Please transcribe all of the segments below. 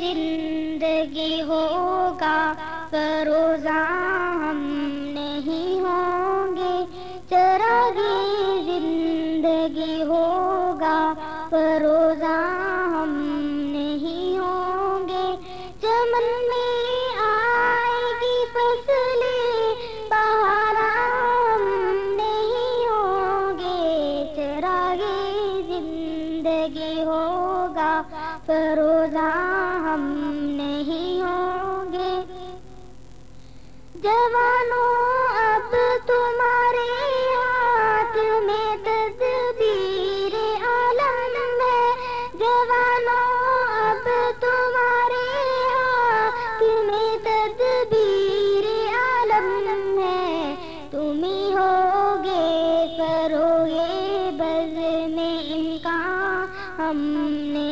زندگی ہوگا فروزہ ہم نہیں ہوں گے۔ چراغی زندگی ہوگا فروزہ ہم نہیں ہوں گے۔ چمن میں آئے گی فصلیں بہارا ہم نہیں ہوں گے۔ چراغی زندگی ہوگا روزہ ہم نہیں ہوں گے۔ جوانوں، اب تمہارے ہاتھ میں تدبیر عالم ہے۔ جوانوں، اب تمہارے ہاتھ میں تدبیر عالم ہے۔ تم ہی ہو گے کرو گے بز میں ان کا۔ ہم نے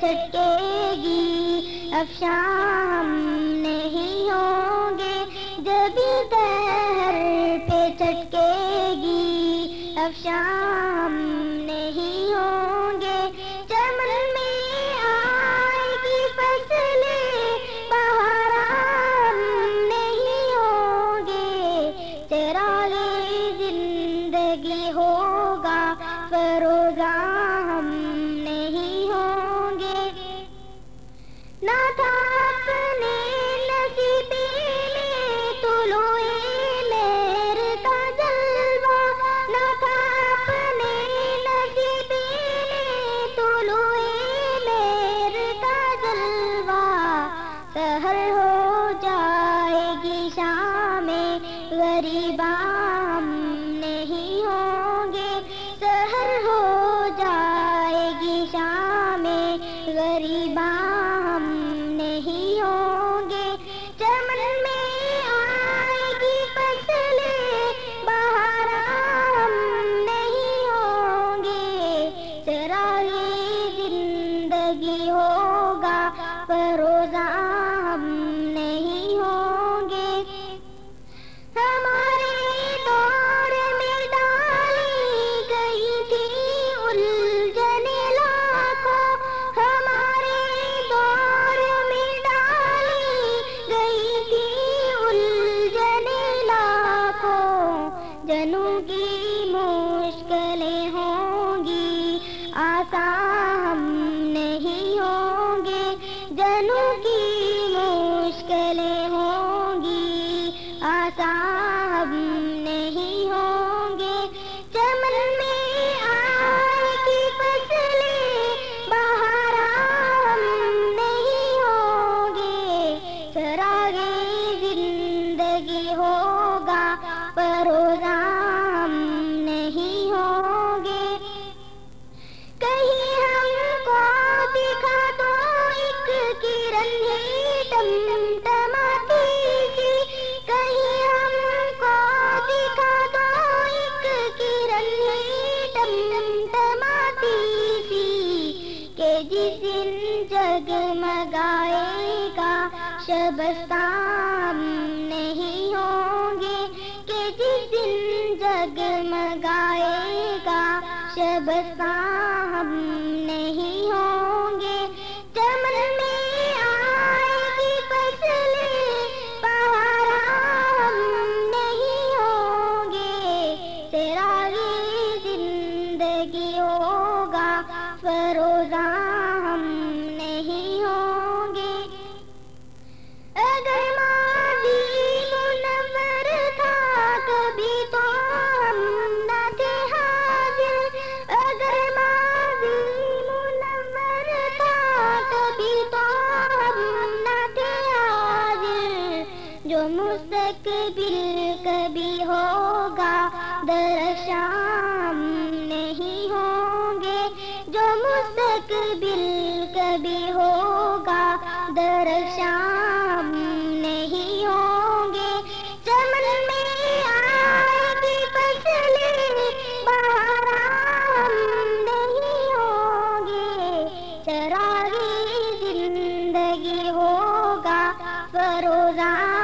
سکے گی افشاں نہیں زندگی دبستان نہیں ہوں گے کہ جس دن جگ جگمگائے گا شبستان دل کبھی ہوگا درشام نہیں ہوں گے۔ جو مستقبل کبھی ہوگا درشام نہیں ہوں گے۔ چمن میں آئی فصلیں بہارام نہیں ہوں گے۔ چراغی زندگی ہوگا، فروزہ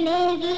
چلے گی